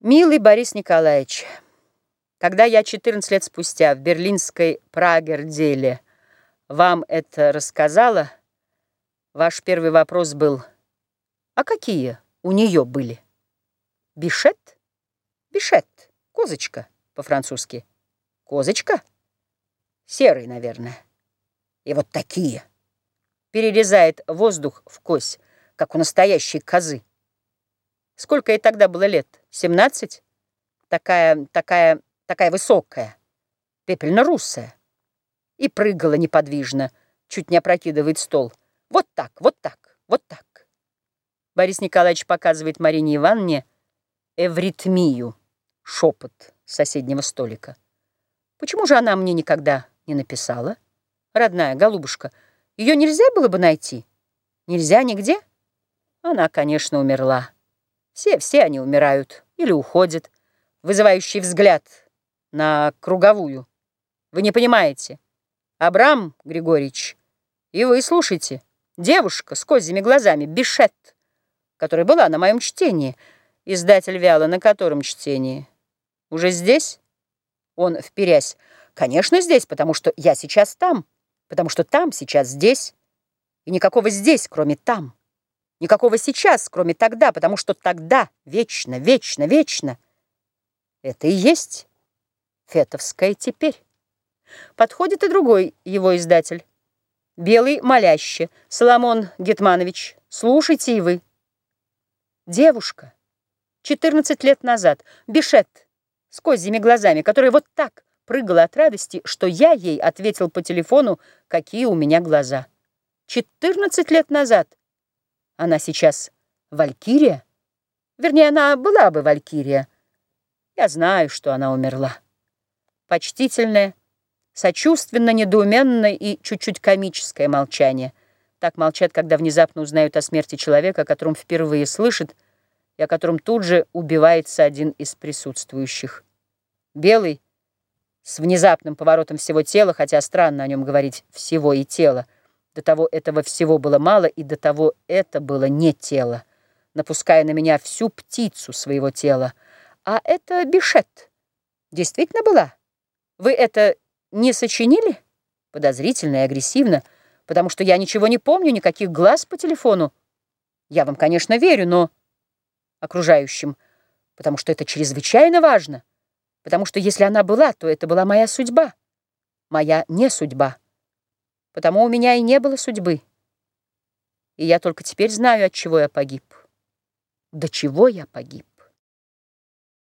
Милый Борис Николаевич, когда я 14 лет спустя в берлинской Прагерделе вам это рассказала, ваш первый вопрос был, а какие у нее были? Бишет? Бишет. Козочка по-французски. Козочка? Серый, наверное. И вот такие. Перерезает воздух в кость, как у настоящей козы. Сколько ей тогда было лет? Семнадцать? Такая, такая, такая высокая, пепельно-русая. И прыгала неподвижно, чуть не опрокидывает стол. Вот так, вот так, вот так. Борис Николаевич показывает Марине Ивановне эвритмию, шепот соседнего столика. Почему же она мне никогда не написала? Родная голубушка, ее нельзя было бы найти? Нельзя нигде? Она, конечно, умерла. Все, все они умирают или уходят, вызывающий взгляд на круговую. Вы не понимаете. Абрам Григорьевич, и вы слушайте. Девушка с козьими глазами, Бишет, которая была на моем чтении. Издатель вяло, на котором чтении? Уже здесь? Он вперясь. Конечно, здесь, потому что я сейчас там, потому что там сейчас здесь. И никакого здесь, кроме там. Никакого сейчас, кроме тогда, потому что тогда вечно, вечно, вечно. Это и есть фетовское теперь. Подходит и другой его издатель. Белый моляще, Соломон Гетманович, слушайте и вы. Девушка, 14 лет назад, Бишет, с козьими глазами, которая вот так прыгала от радости, что я ей ответил по телефону, какие у меня глаза. 14 лет назад. Она сейчас Валькирия? Вернее, она была бы Валькирия. Я знаю, что она умерла. Почтительное, сочувственно-недоуменное и чуть-чуть комическое молчание. Так молчат, когда внезапно узнают о смерти человека, о котором впервые слышат, и о котором тут же убивается один из присутствующих. Белый, с внезапным поворотом всего тела, хотя странно о нем говорить «всего и тело», до того этого всего было мало, и до того это было не тело, напуская на меня всю птицу своего тела. А это Бишет. Действительно была? Вы это не сочинили? Подозрительно и агрессивно, потому что я ничего не помню, никаких глаз по телефону. Я вам, конечно, верю, но окружающим, потому что это чрезвычайно важно, потому что если она была, то это была моя судьба, моя не судьба. Потому у меня и не было судьбы. И я только теперь знаю, от чего я погиб. До чего я погиб.